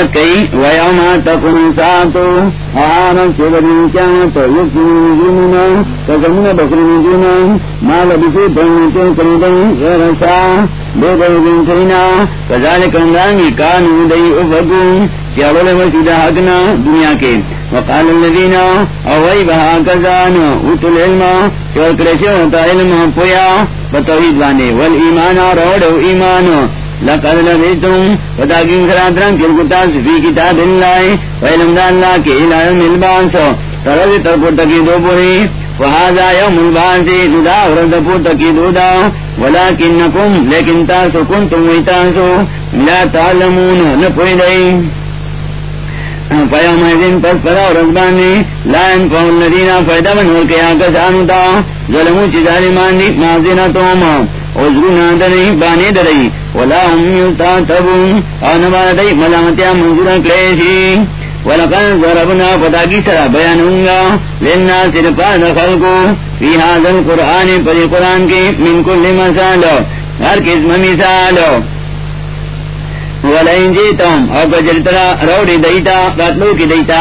قیامت کئی ویوم تکن ساتو آنا چیبری قیامت یکن نجومنا کزمون بکر نجومنا ما لبسو تنچو کریدن غیر بے کانو دی افقون حقنا دنیا کے وقال الذین اوئی بہا کزان العلم چور تا علم پویا بتوحید بانے والایمان روڑ ایمان لقد لبیتم کتاب اللہ دا اللہ کے الہم ترد ترکو تکی دو پوری یوم ورد تکی ولیکنکم لیکن تاسو کنتم ویتاسو لا تعلمون دئی پس پدا لائن پاؤن ندینا فائدہ بن ظلمو چی ظالمان عذرونا دنی، بانے درئی ولا هم یلتا آنبان دی ملامتیا منظورا کلیشی ولقد ضربنا فتاکی سرا بیانونگا. لنا صرفا دخلقو فی حاضر القرآن پر قرآن کے من کل مسالو. ہر قسم مثالو. ولئن جیتم او کجلترا روڑی دیتا قتلو کی دیتا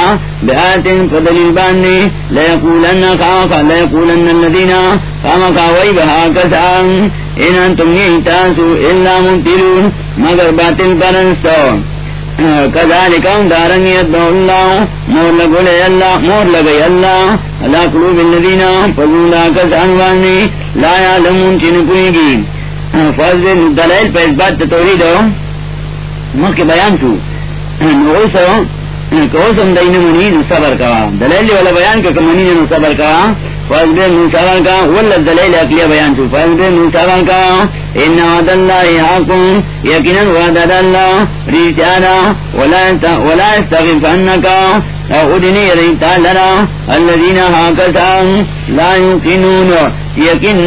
باننی لیقولن خاقا لیقولن الذین خامقا کسان ان انتم نیتاسو اللہ مگر باطل پرنستو کذالکم اللہ مور لگو اللہ، مور لگئی اللہ. اللہ قلوب الذین فضولا کسان لا یعلمون چنپوئی گی فضل دلائل مخ کے بیان تو. منی صبر کا دلیل والا بیان کا منی نے صبر کا فضل نو صبر کا ول دلیل اقلیہ بیان تو. فضل نو صبر کا ان وعد یقینا وعد رجالا ولا ولا ریتا لرا الذين لا یقین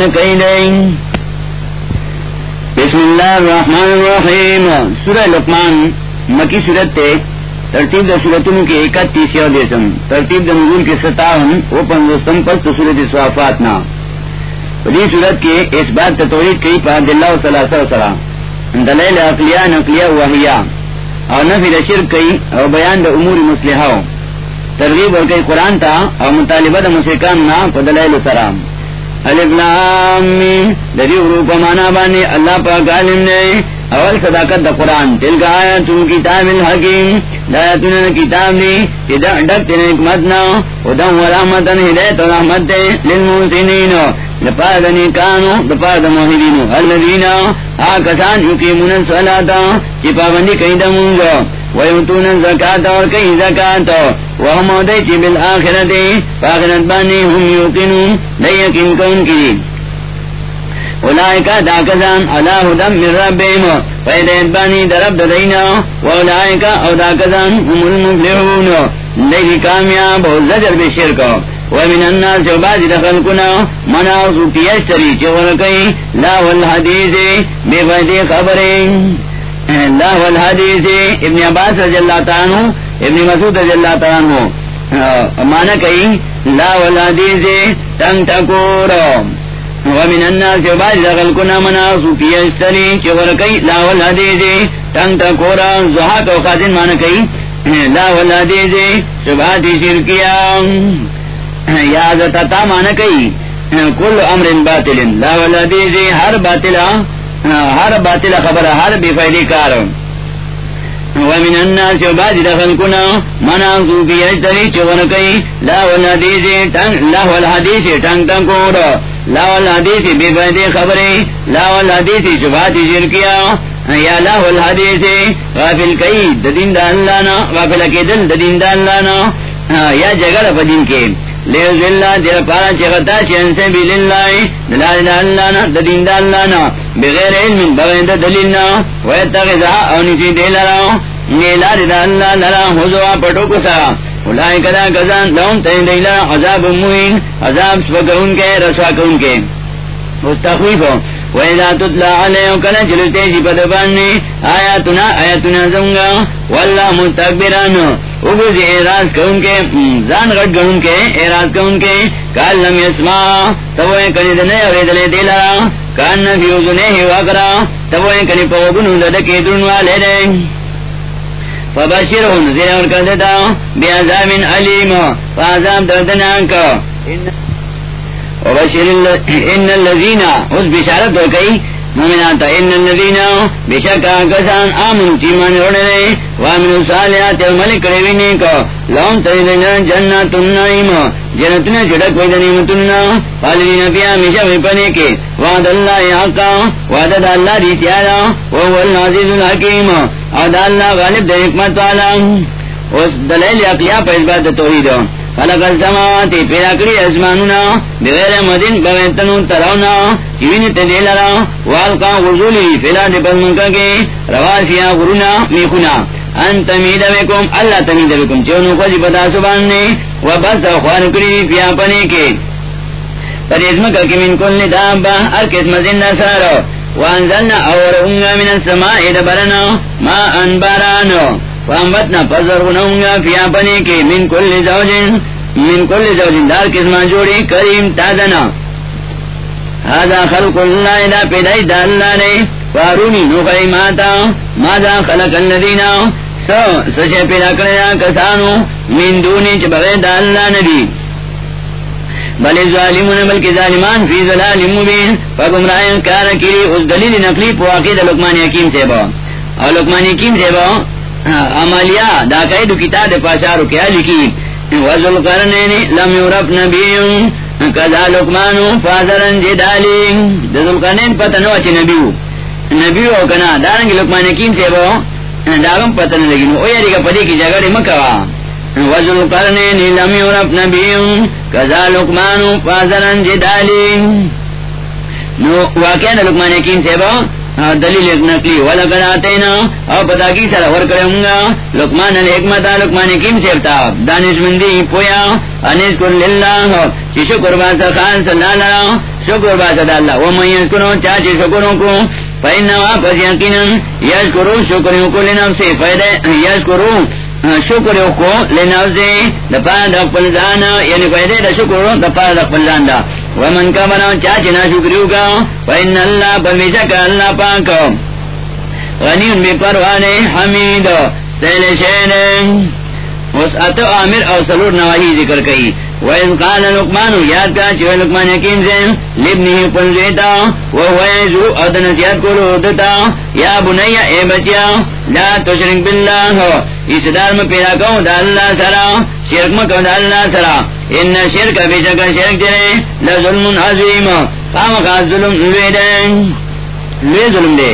بسم اللہ الرحمن الرحیم۔ سورہ لقمان، مکی صورت تے ترتیب دا صورتوں کے اکتیس یو دیسم ترتیب دا نزول کے ستاون او پنزوستم پس صورت سوافات نا۔ دی صورت کے اس بات تطوید کی پا دلہ و صلاح و سلام دلیل اقلیہ نقلیہ وحیہ۔ اور نفی دا شرک کی اور بیان دا امور مسلحہ ترغیب اور کئی قرآن تا اور مطالبہ دا مسیقان نا پا دلیل و سلام۔ مانا بانی اللہ پاک عالم نے اول صداقت دا قرآن تل کا آیا تم کتاب الحکیم. دایا تن کتاب دی ڈک تین حکمت نا ادم و رحمتن ہدایت و رحمت دے للمحسنین دپار دنی کانو دپار دا محرینو الذین آکسان یقیمون الصلاة چی پابندی کئی دا منگو ویمتون الزکاة اور کئی زکاة وهم دے چی بالآخرت فاخرت بانی ہم یوقنون دے یقین کون کی؟ اولائکا داکزان علا ہدم من ربیم فیدیت بانی درب دینا واولائکا او داکزان هم المفلحون. دیکھ کامیاب و زجر بشرکو ومن الناس وبعض دخلقنا. مناصو تیشتری چورکی لا والحدیث بے فیدی خبریں لا والحدیث ابن عباس رضی اللہ تعالیٰ ابن مسعود رضی اللہ تعالیٰ مانا کئی لا والحدیث تنگ تکورو ومن الناس وبعض دخلقنا مناصو تیشتری چورکی لا والحدیث تنگ تکورو زہاق و خازن مانا کئی لا والحدیث سبحاتی شرکیاں یا زتا مانا کئی کل امر باطل، لا ولدی ہر باطل۔ ہر باطل خبر ہر بے فائدے کار. ومن الناس بعد دخل کنا منا صوفی اجتری چون کئی لا والحدیث تنگ لا والحدیث تنگ تنگ کور. لا والحدیث بے فائدے خبریں لا والحدیث شبہاتی شرکیاں یا لا والحدیث غافل کئی ددین دا اللہ نا غافل کے دل ددین دا اللہ نا یا جگہ بدین کے. بغیر علم بغیر دلیلنا، ویتغذا اونیسی دے لرا نیلا دا اللہ لرا حضوا پٹو کسا کدا تین دیلا عذاب موین، عذاب کے رسوا کے مستخویف ہو وَإِذَا تُتْلَى آيَاتُنَا آيَاتُنَا وَاللَّهُ مُتَقْبِرَانُ اگز اعراض کون کے زان غٹ گن کے اعراض کون کے کال لم یسما تبو کنی دنے اوی دلے دیلا کان نبی اوزنے ہی واقرا تبو کنی پوگن لدکی درن والے دے۔ فبشرهم زیر اور کر دیتا ہوں بیعذاب علیم فعذاب دردناک۔ وبشر ان الذين اس بشارت ہو گئی مومنات ان الذين بشک کسان صالحات ملک روینے کو لهم تریدنا جنات جنتنا ویدنی وپنے کے، وعد اللہ حقا، وعد اللہ دی وهو العزیز الحکیم، اور اللہ غالب حکمت والا، اس دلیل اقلیہ پر اس بات توحید خلق السماواتی پیدا کری اسمانونا، بغیر مدین بغیتنو ترونا چیوینی تدیلرا، والقا غزولی فیلا دی پزمنکا کے، رواسیا غرونا، میخونا۔ ان تمید بکم، اللہ تمید بکم، چونو خوزی پتا سباننے و بس خوان کری پیا پنے کے۔ پر اسمکا کی من کل دابا، ہر قسم زندہ سارو۔ وانزلنا اور انگا من السماء دبرنا، ما انبارانو۔ فامت نہ فامبتنا پزرغنونگا فیا پنے کے من کل زوجن من کل زوجن دار قسمہ جوڑی کریم تازنا هذا خلق اللہ ادا پیدائی دا اللہ نے فارونی نوخی ماتا ماذا خلق الذین سو سچے پیدا کرنا کسانو من دونی چھ بغیر دا اللہ نبی۔ بل ظالمون، بلکہ ظالمان فی ظلال مبین۔ فگمرائن کار کری اس دلیل نقلی پواقی دا لقمان حکیم سے با۔ اور لقمان حکیم سے با عملیہ، دا قید کتاب پاشارو کیا لکی وزل قرنین لم یورف نبیون کذا لقمانو فازرن جدالی۔ دزل قرنین پتنو اچھی نبیو۔ نبیو کنا دارنگی لقمان حکیم سے با داغم پتن لگنو او یاری کا پدی کی جگڑی مکوا۔ وزل قرنین لم یورف نبیون کذا لقمانو فازرن جدالی۔ نو واقعا لقمان حکیم سے با دلیل نقلی، ولقد آتینا او پتا کی سر ور کروں گا۔ لقمان الحکمت، لقمان کیم سیبتا دانش مندی پویا، انیس کر للہ۔ چی شکر باسا خان صلی اللہ شکر باسا اللہ۔ ومن یذکرو، چاچی شکروں کو۔ فإنما پس یقینا یذکرو شکروں کو لنفسی فیدے یذکرو شکر کو لنفسی دپا دقبل زانا یعنی فیدے شکر دپا دقبل زان دا ومن کا بنا چاچی نا شکریو کا فإن اللہ پمیشک اللہ پاک. غنی ان بے پروانے حمید. سیل شین. اس اتو عامر او سلور نواہی ذکر کئی. وَإِذْ قَالَ لُقْمَانُ، یاد کا چوئے لقمان یقین سے لبنی پنزیتا وَوَيْزُ او دنسیات کو لودتا یا بنی اے بچیا، لا تشرک باللہ. اس دار میں پیدا کہوں دا اللہ سرا. شرک میں کہوں دا اللہ سرا. ان شرک بے شک شرک تیرے لظلم عظیم قام کا ظلم لوے دے لوے ظلم دے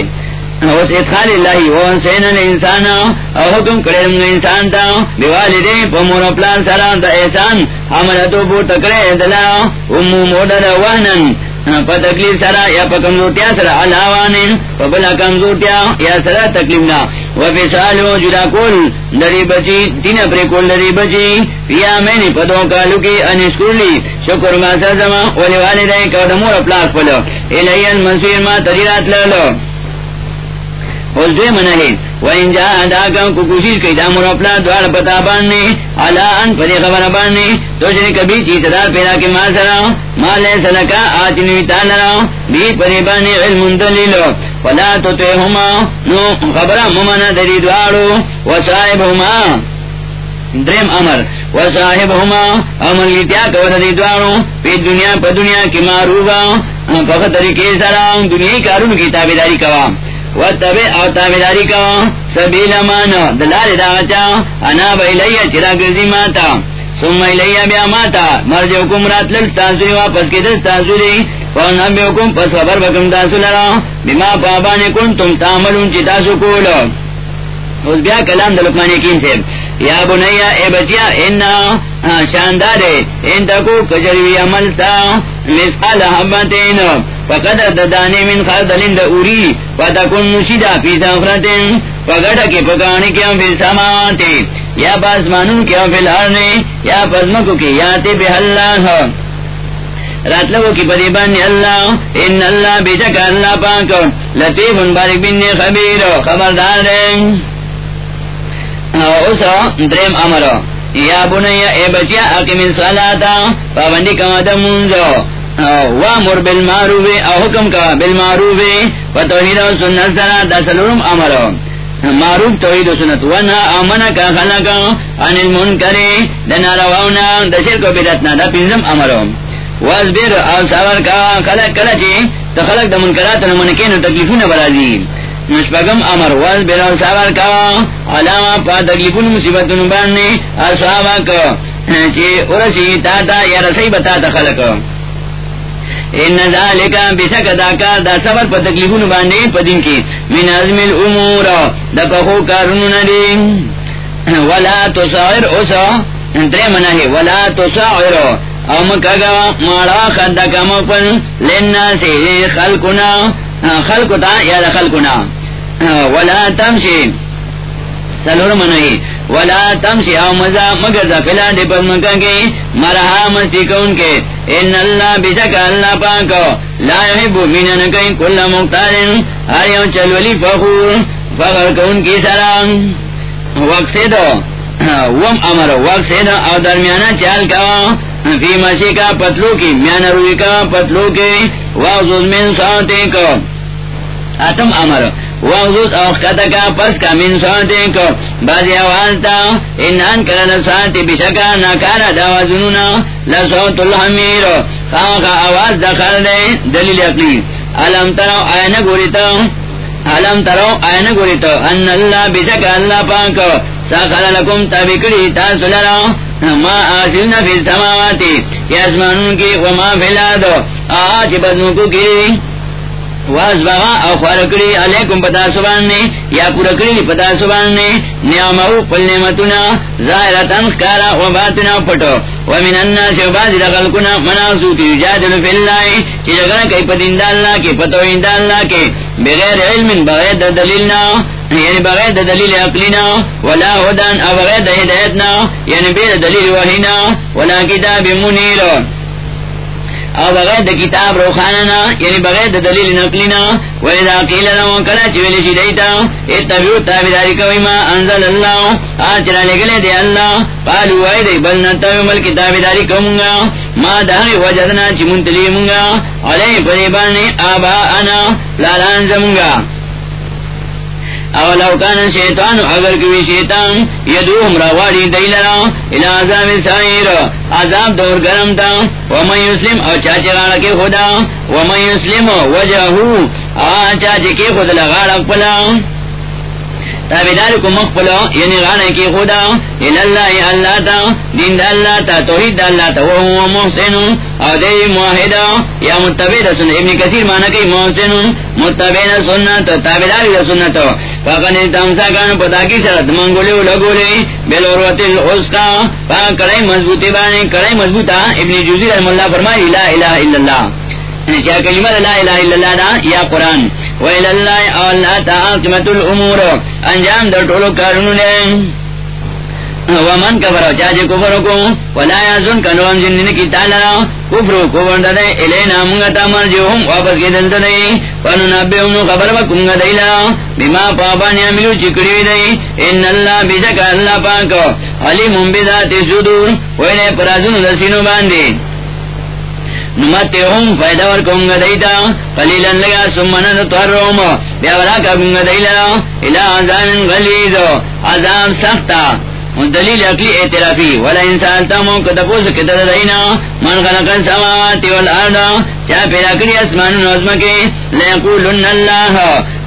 اس ادخال اللہ و انسین الانسان او حکم کرے ہم انسان تا بیوالدے پمور پلان سرا دا احسان حملتو بو تکرے دلا. امو موڈر وحنن تکلیف سرا یا پا کمزورتیا سرا علاوانی پا بلا کمزورتیا یا سرا تکلیف نا۔ و پی سالو جدا کول، لری بچی تین پری کول لری بچی۔ پیا مینی پا دو کالو کی انسکولی شکر ما سرزما ولی والدے کودمور پلاک پلو۔ الی المنصیر ما تجیرات لولو اس دوی منہی۔ وَإِن جَاهَدَاكَ کو کوشش کئی دامور اپنا دوار پتا باننے علا ان پدی خبر باننے تو جنے کبھی چیز دار پیدا کے ماں سرا ماں لے سلکا آج نوی تالرا بھی پدی باننے علم دلیلو فلا تو ہما نو خبرہ ممانا دری دوارو وصائب ہما درم امر وصاحب ہما امر لیتیا کور دی دوارو پی دنیا پا دنیا کی معروفا فقط طریقے سرا دنیا کارون کی تابداری کوا وتبع او تابداری کا سبیل امان دلال داغچا انا بیلیا چرا گرزی ماتا سم ایلیا بیا ماتا مرجو کم رات للستاسوی واپس کی دستاسوی فنبی حکم پس خبر بکم تاسو لرا بما پابانی کن تم تعملون چی تاسو کولو اس بیا کلام دلکمانی کین سے یا بنیا اے بچیا، انا شاندار ان تکو کجروی عملتا مسقال حبتین، فقد ددانی من خردلن دا اوری، فتکن نشیدہ فی سافرتن فقد کی پکانی کیا فی سماواتی یا پاسمانون کیا فی الارنے یا پزمکو کی یاتی بی اللہ۔ رات لگو کی پدی بانی اللہ ان اللہ بے شک اللہ پاک، لطیف بارک بن خبیر، خبردار دیں اوسا درم امر یا بنیا اے بچیا، اقیم الصلاتا پابندی کما دا منزو وامر بالمعروف، او حکم کا بالمعروف. و توحید و سنت سرا، دا سلورم امر معروف، توحید و سنت. ونہا آمنا کا خلقا عن المنکری دنا رواؤنا دشر کو بیدتنا دا پینزم امرو. وازبیر او ساور کا، خلق کلچی تخلق دا منکرات نمونکین تکلیفون برازی. نشپگم امر وازبیر او ساور کا علاما پا تکلیفون مصیبتون باننی اصحابا کا، چی ارسی تا تا یا رسی بتا تا تخلق ان ذالکا بشک دا کار، دا صبر پا تکلیفون باندے پا دن کی۔ من عظم الامور، دا پخو کارون ندی۔ ولا تصاعر اوسا درے مناہی ولا تصاعر او مکگا مارا خدکا مپن لنا سی خلقنا، خلقتا یا خلقنا۔ ولا تمشی سلور منہی ولا تم سے او مزا مگر زفلا دے پر مکہ کے. مرہا مستی کون کے. ان اللہ بشک اللہ پاکو لا يحب منن کئی کل مختارن ہر یو چلولی فخور. فخر کون کی سلام. وقت سے دو. وم امر. وقت سے دو. او درمیانا چال کوا فی مسی کا پتلو کی. میان روی کا پتلو کے. وغزوز من ساتے کو. اتم امر. وغزوز اوخت کا پس کا من ساتے کو بازی آواز تا انان کرن ساتی بشکا ناکارا داوا زنونا لسوت الحمیر. خواقا آواز دخل دے دلیل اقلی. علم ترو آئین گوریتا. علم ترو آئین گوریتا. ان اللہ بشکا اللہ پاک ساخر لکم تابکڑی تاسلرا ما آسلنا فی السماواتی. یاسمانون کی وما فی الادو آج بدنکو کی واز بغا او خارکڑی علیکم پتا سبان نے، یا پورا کری پتا سبان نے، نیامو پل نعمتنا ظاہرتن خکارا و باتنا پٹو۔ ومن الناس و باز رغلکنا مناسو کی جادل فی اللہ، چی جگنا کئی پتین دا اللہ کے پتوین دا اللہ کے۔ بغیر علم، بغیر دا دلیلنا یعنی بغیر دا دلیل اقلینا ولا ہدان، او بغیر دا ہدایتنا یعنی بغیر دلیل وحینا، ولا کتاب منیر او بغیر د کتاب روخاننا یعنی بغیر د دلیل نقلینا و اذا قیل لهم کلا چویلی شی دیتا اتبیو تابداری کوئی ما انزل اللہ آچرا لگلے دی اللہ قالو وای دی بل نتبعو مل کتابداری کومنگا ما دہی وجدنا چی منتلی منگا علی پریبانی آبا، انا لالان زمونگا اولو کان شیطان، اگر کوئی شیطان یدوهم رواری دیلرا، الى عذاب سائر عذاب دور گرم تا ومن یسلم، او چاچے غاڑا کے خدا، ومن یسلم وجہو، آ چاچے کے خود لغاڑا پلا۔ تابدار کو مقبلو یعنی غانے کی خدا الاللہ اللہ تا، دین دا اللہ تا، توحید دا اللہ تا، وہو محسن او دے موحدا یا متبع دا سنت، ابن کثیر مانا کئی محسن، متبع دا سنت تابدار دا سنت. فاقن تامسا کانو پتا کی سرت، منگولے لگولے بلوروت الاسقا فاق کڑائی مضبوطی بانے، کڑائی مضبوطا، ابن جوزی رحم اللہ فرمائی، لا الہ الا اللہ. یعنی کلمہ لا الہ الا اللہ دا، یا قرآن. ویل اللہ اللہ تا الامور انجام در طولو کارونو لے ومن کفر چاچے کفر کو، ولا یازن کنوان جنن کی تعالی کفر کو ورد دے، الینا منگتا مرجوہم واپس کی دلتا دے. فنو نبیہم خبر بکنگا دیلا بما پابانی عملو چکڑی دے. ان اللہ بشک اللہ پاک علیم بذات صدور ویلے پرازن دسینو باندے. نمتے ہوں فائدہ ورکوں گا دیتا. قلیلن لگا سمنا نتور روم بیورا کبوں گا دیلا. الہ آزان غلیظ. آزان سختا. دلیل اقلی اعترافی. ولا انسان تمو کتپوس کتر دینا. من خلق السماوات والارض. چا پیرا کری اسمان نوزم کے لیقولن اللہ.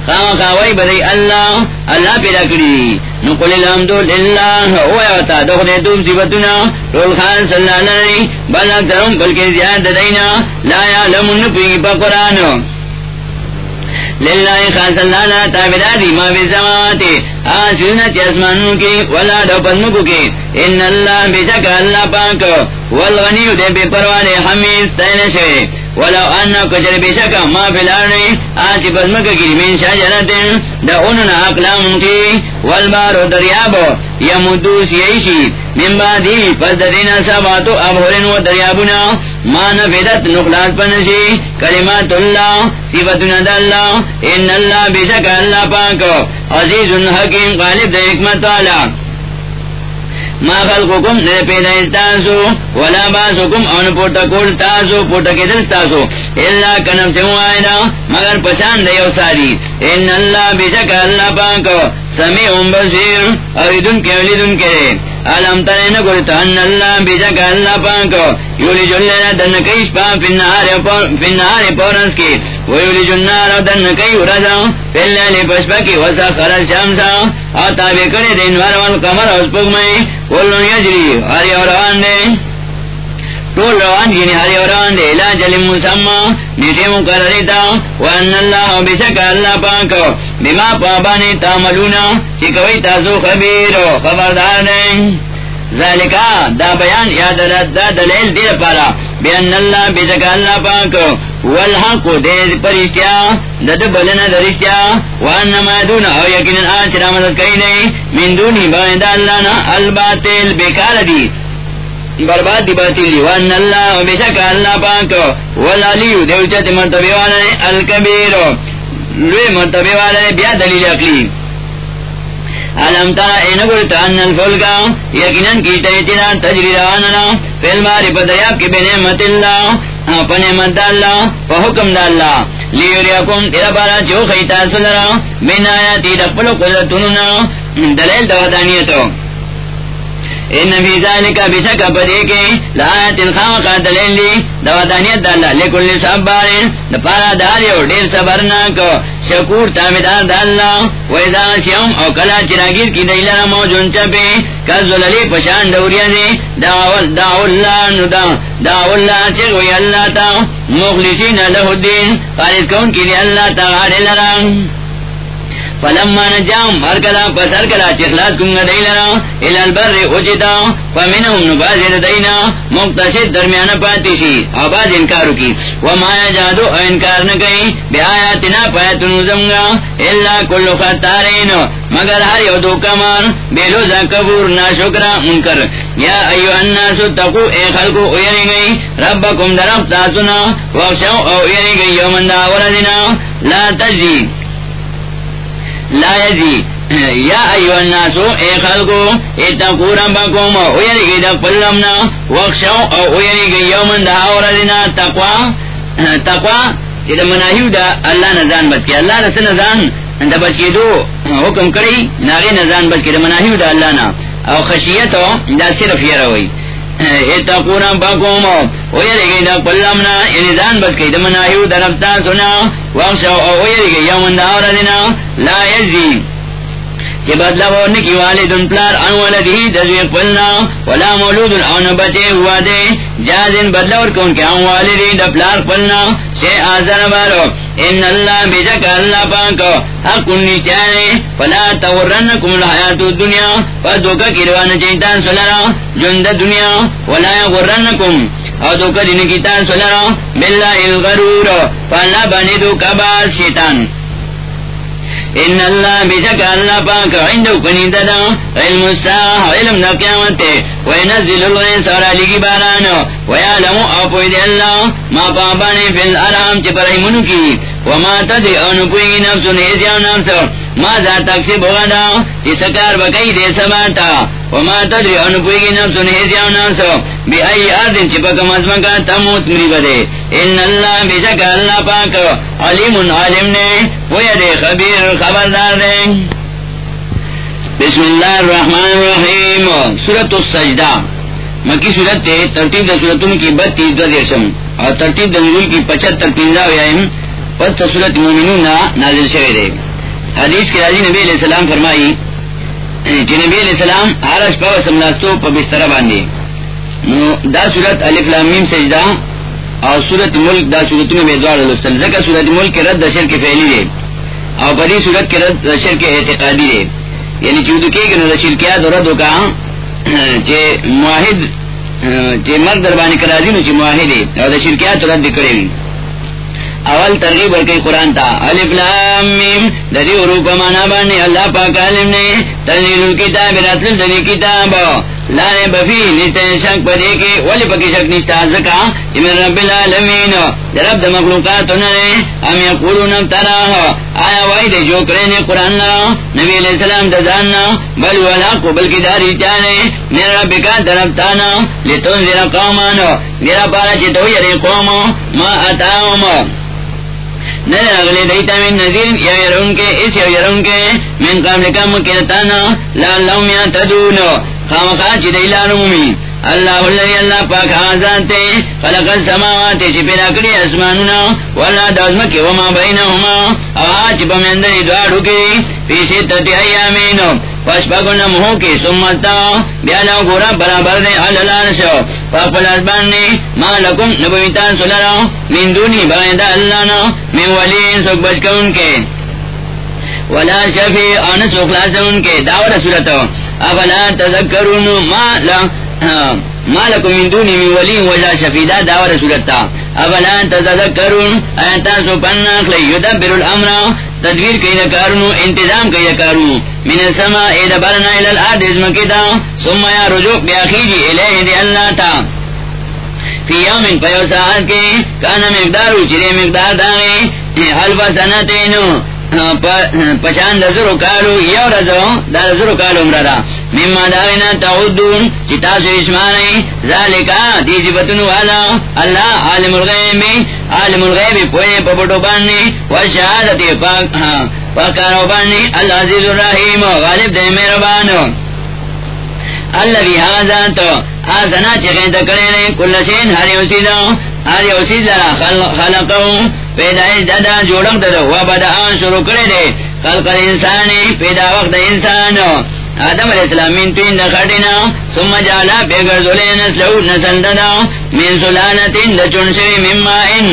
خام خواہی بدئی اللہ اللہ پیدا کری. نقل الحمدو للہ اویوتا دخل دوم صفتنا رول خان صلی اللہ علیہ بل اکثرون بلکہ زیادہ دینا. لا یعلمون نپوی پا قرآنو للہ خاص اللہ لا تابداری ما بی سماواتی آسیونا چی اسمانوں کی، ولا دو پدمکو کی. ان اللہ بشک اللہ پاک والغنیو دے بے پروانے حمیز تینشوے ولو ان کچر بشک ما فی الارض آسی پدمک کی من شجرت دا اننا اقلام کی والبارو دریاب یمدوس یعیشی من بعدی پس دینا سباتو ابھورن و دریابنا ما نفدت نخلاص پنشی کلمات اللہ صفتنا دا اللہ ان اللہ بشک اللہ پاک عزیز حکیم غالب دا حکمت والا ما خلقکم نے پیدا استاسو ولا باسکم ان پوٹا کول تاسو پوٹا کے دل تاسو. الا کنم سے وائنا مگر پسند دیو ساری. ان اللہ بشک اللہ پاک، سمیع بصیر اویدن کے ولیدن کے علم ترین قلتا ان اللہ بشک اللہ پاک. یولی جلینا دن کئی شپا فی النہار پورنس کی ویولی جنار دن کئی ورزا. فی اللہ لی وسا خرد شامسا آتا بکڑی دن وروان کمر اس پگمئی کلن یجری ہری اور آن ٹول روان جنی ہری اور دے لا جل مسما نیٹے مقرریتا. وان اللہ بشک اللہ پاک بما پابانی تعملونا چکوئی تاسو خبیر خبردار دیں ذالکا، دا بیان یاد رد دا دلیل دیر پارا. بیان اللہ بشک اللہ پاک. والحق دے پرشتیا. دد بلنا درشتیا وانما دون، او یقینا آچرا مدد کئی نہیں من دونی باید اللہ نا الباطل بیکار دی. برباد دی باطلی وان اللہ بشک اللہ پاک. والعلیو دیوچت مرتبی والا الکبیر. لوی مرتبی والا بیا دلیل اقلی. علم ترا این گلتا ان الفلکا یقینن کی تیتنا تجری رواننا فی الماری پدریاب کی بنعمت اللہ. اپنے مد اللہ. فحکم دا اللہ. لیوریکم تیرا پارا چو خیتا سلرا. بین آیاتی دقبلو قدرتننا دلیل دوادانیتو ان فی ذالک بشک کے لایت کا دلیل دی دوادانیت اللہ شکور تابدار دا شیوم او کلا چراگیر کی دیلر موجون چپے کذللی پشان دوریا دے اللہ ندا دعو اللہ اللہ تا، مخلصین لہ الدین خالص کون کی دی اللہ تا غاری فلما نجام ارکلا پس ارکلا چخلاص کنگا دیلنا الالبر اجتا فمنهم نبازر دینا مقتصد درمیان پاتیشی آباز انکارو کی. وما یجادو، انکار نکئی بی آیاتنا پایتنو زمگا اللہ کل خطارین مگر ہر یو دو کمان بیلوزا کبور، ناشکرا، منکر. یا ایو الناسو تقو اے خلقو اویری گئی، ربکم درخت تاسونا وخشو او اویری گئی، یومن دا وردنا لا تجزی. لا یزی. یا ایو الناسو اے خلقو، اتقو ربکم. اویری گئی دا قلمنا، وخشو، او اویری یومن دا وردنا تقوی تقوی چی دا مناہیو دا اللہ نزان بچ کے اللہ رس نزان دا بچ کے دو حکم کری، ناغی نزان بچ کے دا مناہیو دا اللہ نا. او خشیتو، دا صرف یہ روئی اتقو ربکم اویری گئی دا قلمنا یعنی سنا گئی یومن دا وردنا لا یزیم چی بدلا ورن کی والدن پلار ان ولدی دزوی قلنا ولا مولود ان بچے ہوا دے جازن بدلا ور کون کے ان والدی د پلار قلنا سے آزر بارو ان اللہ بجک اللہ پاک حق نشانے فلا تورنکم الحیات الدنیا فدوکا کروان چیتان سلرا جند دنیا ولا غرنکم او دوکا دین کیتان سلرا باللہ الغرور فلا بنی دوکا باز شیطان ان اللہ بشک اللہ پاک عند کنی ددا علم الساہ علم دا قیامت وینزل الغیس اور علی کی باران ویعلم اپوید اللہ ما پابانی فی الارام چی پر ایمونو کی۔ وما تدی انپوئی نفس نیزیو نفس ما ذا تکسب غدا چی سکار بکی دے سباتا۔ وما تدری انپوئی کی نفس نیزیو نفس بی ای آردن چی پکم ازمکا تموت مری بدے۔ ان اللہ بشک اللہ پاک علیم علم نے وید خبیر خبردار دے۔ بسم اللہ الرحمن الرحیم، سورة السجدہ۔ مکی سورت تے ترتیب دا سورتون کی بتیس دو دیرشم اور ترتیب دا نزول کی پچھتر پینزا ویائم پس سورت مومنون نازل شوئے دے۔ حدیث کے راضی نبی علیہ السلام فرمائی کہ نبی علیہ السلام آرش پا سملاستو پا بستر باندے۔ دا سورت الف لامیم سجدہ اور سورت ملک دا سورت میں بیدوار الستل زکا سورت ملک کے رد دشر کے فعلی دے اور بڑی سورت کے رد دشر کے اعتقادی دے۔ یعنی چودو کے کہ نشر کیا، دو رد کا چے معاہد چی مرد دربانی کراجی نو چی معاہدی او دا شرکیات رد کرے بھی اول ترغیب ورکی قرآن تا علف لام میم دا دی اروپا مانا بانی، اللہ پاک علم نے تنزیل الكتاب راتل دری کتاب لارے بفی نشتے شک پدے کے، ولی پکی شک نشتا زکا من رب العالمین. رب دا مخلوقات نرے ام یقولون ابتراہ آیا وائی دے جو کرنے قرآن لا نبی علیہ السلام دا داننا بل ولاقو بلکی داری چانے من رب کا طرف تانا لتون زیر قومانو میرا پارا چیتو یری قوم، ما اتاؤم نر اگلے دیتا من نظیر یا یرون کے، اس یا یرون کے، من قبل کم کرتانا لعلہم یا تدونو خامقا چی دیلا نمومی. اللہ اللہ اللہ پاک آزاد خلق السماوات چی پیدا کری اسمانونا. والا دازمکی وما بینہما. او آج بمندنی دوارو کی. پیسی تتی ایامینو. پس پاکو نمہو کی سمتا. بیانا گورا برابر دے علالان شو. پاپل اربانی ما لکم نبویتان سلرا. من دونی بغیدہ اللہ نا من ولین سک بچکون کے. ولا شفیع انس اخلاص ان کے. دعوت صورت افلا تذکرون ما لا ما لکم من دونی من ولی ولا شفیع، دا دعوت صورت افلا تذکرون ایتا سو پننا خلی یدبر الامر، تدبیر کئی نکارونو انتظام کئی نکارونو من السماء اید برنا الى الارد ازمکی دا. ثم یا رجوع بیاخیجی الیه دی اللہ تا. فی یوم پیو ساعت کے کانا مقدارو چرے مقدار داغے حلفا سنتینو. پشان دزرو کالو، یو رزو دا دزرو کالو مردا مما داغینا تعودون، چی تاسو اسمانی، ذالکا دیزی بطنو والا، اللہ عالم الغیب عالم الغیب پوئے پپٹو باننی وشہادتی پاک ہاں، پاکارو باننی اللہ عزیز الرحیم، غالب دے میرے بانو. اللہ بھی حاضر تو آسنا چکیں تکڑے کل شین ہری اسی دو ہری اسی ذرا خلقوں پیدائش دادا جوڑک دادا ہوا بدا شروع کرے دے۔ خلق انسانی پیدا وقت انسان۔ آدم علیہ السلام من تین دخٹنا ثم جالا پیگر ذلے نسلو نسل دادا من سلالتین دا چنشوی من مائن۔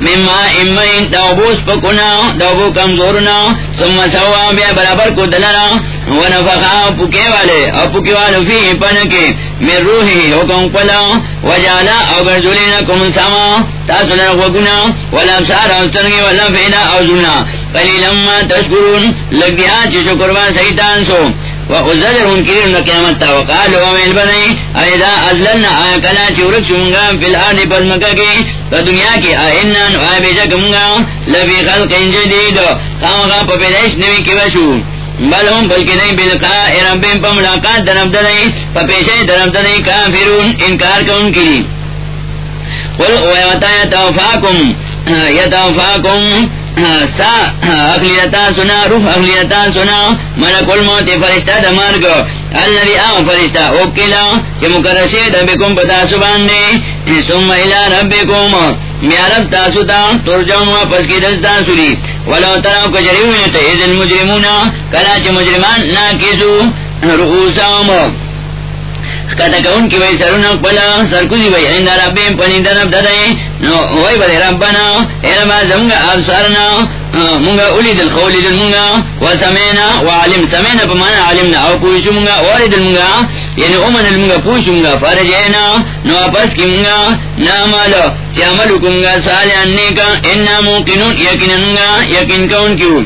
مما امین دوبوس پکنا دوبو کمزورنا ثم سوا بیا برابر کو دلنا ونفخا پکے والے او پکے والو فی پنکے من روحی حکم پلا وجالا او گرزولینا کم سما تاسولا وگنا والابسار او سرگی والفینا او زنا قلیلا ما تشکرون لگ دیا چی شکروا سیتان سو. وخزرهم كريم نقيامتا وقالوا ومن بني؟ ايضا ازلنا آيا كلا چورك شمونگا في الارض پزمكا کی فدنیا کی آئنن آيا بيشك مونگا. لفي خلق جديد. خامقا پا نوی کی وشو بل هم بلکی نہیں بلقاء ربیم پا ملاقات درم دنئی پا پیشے درم دنئی کافرون، انکار کن کی. قل اویوتا یتوفاکم یتوفاکم. سا اخلیتا سنا، روح اخلیتا سنا. ملک الموت، فرشتہ دا مرگ. اللذی آم فرشتہ اوکلا چی مکرشی دبکم پتا سبان دے سم الى ربکم. میا رب تاسو تا ترجون واپس کی دستا سوری ولو تراو کجریونیتا ایز المجرمون کلا چی مجرمان ناکیسو رؤوسام کتا کون کی وی سرون پلا سرکوزی وی عند ربیم پنی درب ددائی نو وی بلی ربنا ایرما زمگا ابسارنا مونگا اولی دل خولی دل مونگا۔ و سمینا و علم سمینا پمانا علمنا او پوشو مونگا، واری دل مونگا۔ یعنی اومن دل مونگا پوشو مونگا فرجینا نو اپس کی مونگا۔ نامالو چی عملو کنگا سالیان نیکا انا موقنون یقین مونگا، یقین کون کیو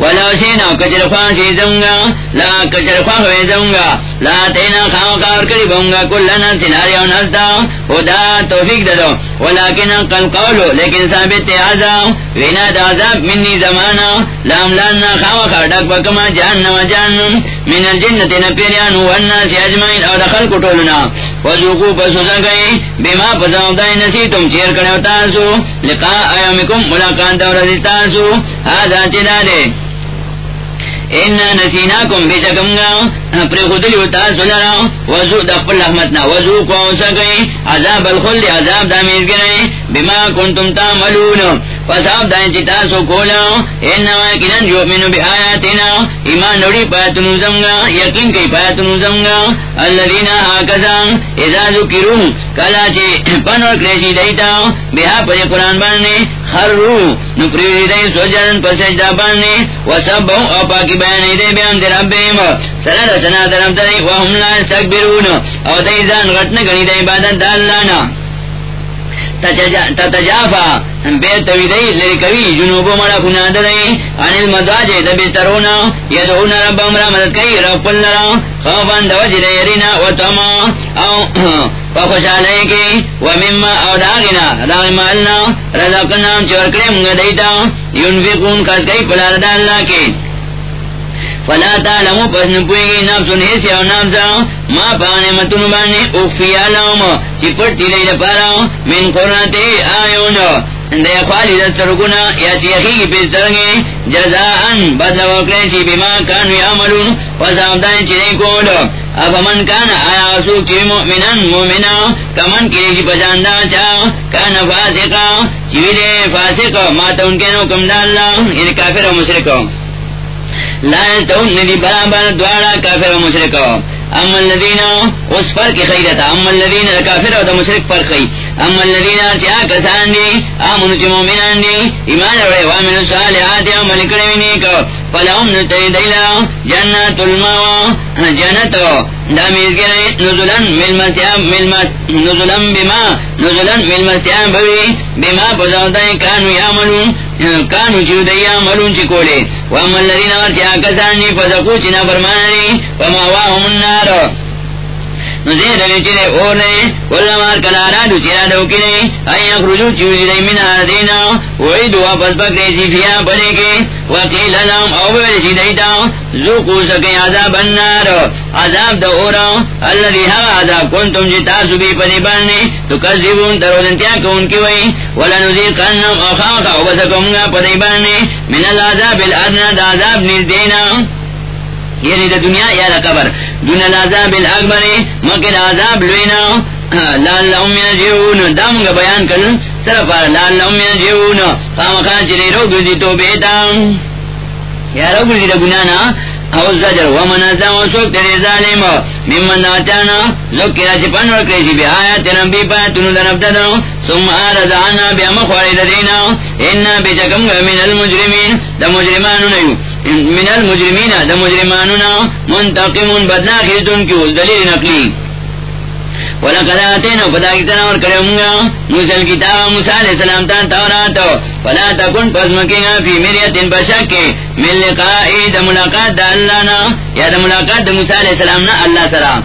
ولا سینا کچر خواہ سی زنگا لا کچر خواہ ہوئے زنگا لا تینا خواہ کار کری بونگا کل نفس ناری و خدا توفیق ددو ولیکن قل قولو لیکن ثابت آزا وینا منی لام لانا خواہ خواہ ڈک بکما جہنم جہنم، من الجنت نپیریان والناس اجمعین او دخل کٹولنا وزوکو پسوزا گئی، بیما پساودائی نسی تم چیر کرو تاسو، لقاء ایامکم ملاقان دور تاسو آدھا چدا دے۔ اینا نسینا کم بے شکم گا پر خودلی و تاسولارا وزو دا پل رحمتنا وزو کو اوسا گئی، عذاب الخلد، عذاب دا میز گئی بما کنتم تعملون۔ فصاب دا انچی تاسو کولا اینا واکنن یؤمنو بی آیاتنا ایمان نوڑی پایتنو زمگا، یقین کئی پایتنو زمگا، اللذین آکسا ازا ذکرو، کلا چی پنور کلیشی دیتا بها پر قرآن باننے خر رو نپریوی دی سوجرن پر سجدہ باننے وسبو او پاکی بیانی دے بیان در ربیم، سرد سنا درم دری وهم لا استکبرون او دی زان غٹن گنی دی عبادت دا اللہ نا۔ تتجافا. بے تویدئی لرکوی جنوبو مڑا کنادرئی انیل مدواجے دبی ترونا. یدعون رب امرا مدد کئی رب پلنا خوفان دو جر یرینا و تما. او فخوشالئی کی ومما او داغنا داغ مالنا. رزقنا چورکڑے منگا دیتا. ينفقون کس کئی، پلار دا اللہ کی. فلا تعلمو پس نپوئے نفس نیسی او نفسا ما پانے متن بانے اخفی علام چی پڑتی لی لپارا من قرنتی آیون دے خوالی دسترکنا یا چی اخیگی پیس سرنگی جزاءن بدل وکلے چی بیما کانوی عملون وصابدان چی دے کول اب من کان آیا سوک چی مؤمنن مومنا کمن کی چی پجاندہ چا کان فاسقا، چی ویدے فاسق ماتا ان کے نوکم دا اللہ یعنی کافر و مشرکو لا ندی برابر دوارا کافر و مشرک اما الذین اس فرق خیرتا اما الذین کافر و مشرک فرق خی اما الذین چا کسان دی آمنو چی مومنان دی ایمان روڑے وامن صالحات عمل کرونی کو فلهم نتای دیلا جنت الماء جنت. دامیز گرے نزلن ملمتیام نزلن بما، نزلن ملمتیام بوی بما پزاوتای کانو یاملون کانو چیو دیا ملون چی کولے واما اللذین ورچی جی فزقو چنا فرمانی فما واهم النار. نزید علی چلے کلارا دو اخرجو من آردینا فیا پڑے کے، وقیل او دیتا زوکو عذاب النار، عذاب دا اللہ دی عذاب جی تاسو بی پدی باننی تو کذبون کون کی وئی اخاقا پدی من العذاب الادنا دا عذاب یعنی دا دنیا یا دا قبر. دون العذاب الاکبر مکر عذاب لوینا. لال لهم یجیون دامگا بیان کرن صرف لال لهم یجیون خامخان چلی رو گزی تو بیتا یا رو گزی دا گنانا او زجر و ومن و سوک تری ظالم. ممن داتانا زکرا چی پنور کریشی بی آیات نبی پاتنو در سم آرز آنا بی امخواری دینا انا بی چکم من المجرمین، دا مجرمانو نیو. من المجرمین، دا مجرمانونا منتقمون بدنا خیزتون کیو، دلیل نقلی. وَلَقَدْ آتَيْنَا علیہ السلام تورات دا ملاقات دا اللہ نا۔ یا دا ملاقات دا موسیٰ علیہ السلام نا اللہ سرا۔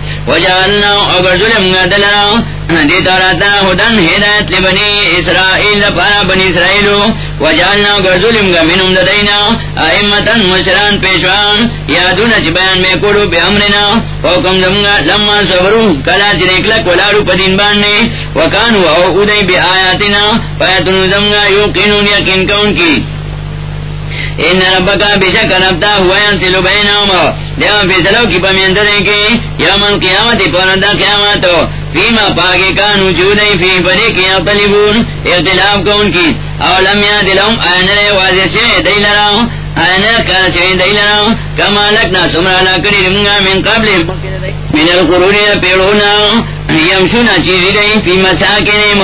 دی توراتا ہدن ہدایت لبنی اسرائیل لپارا بنی اسرائیلو وجعلنا مشران پیشوان۔ یادونا چی بیان میں کولو بی امرنا۔ حکم دمگا لما صبرو۔ کلا چی نکلک ولارو پدین باننے وکانو او ادائی بی آیاتنا پیتنو دمگا یوقینون یقین کون کی۔ ان ربکا بشک ربتا ہوا ینسلو بینام دیو فیصلو کی پمیند دیں کہ یومن قیامت پرندہ قیامت فیما پاکی کانو چودئی فی پدی کی اقتلبون اختلاف کون کی۔ اولم یا دلهم آنر واضح سے دی لراؤ آنر کار سے دی لراؤ کما لکنا سمرانا کری رمگا من قبل۔ من القرون پیڑونا یمشونا چیزی دی فی مساکنیم